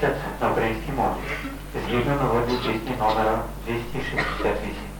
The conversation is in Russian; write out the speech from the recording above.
70 на с мові згідно нової жизни номера 268.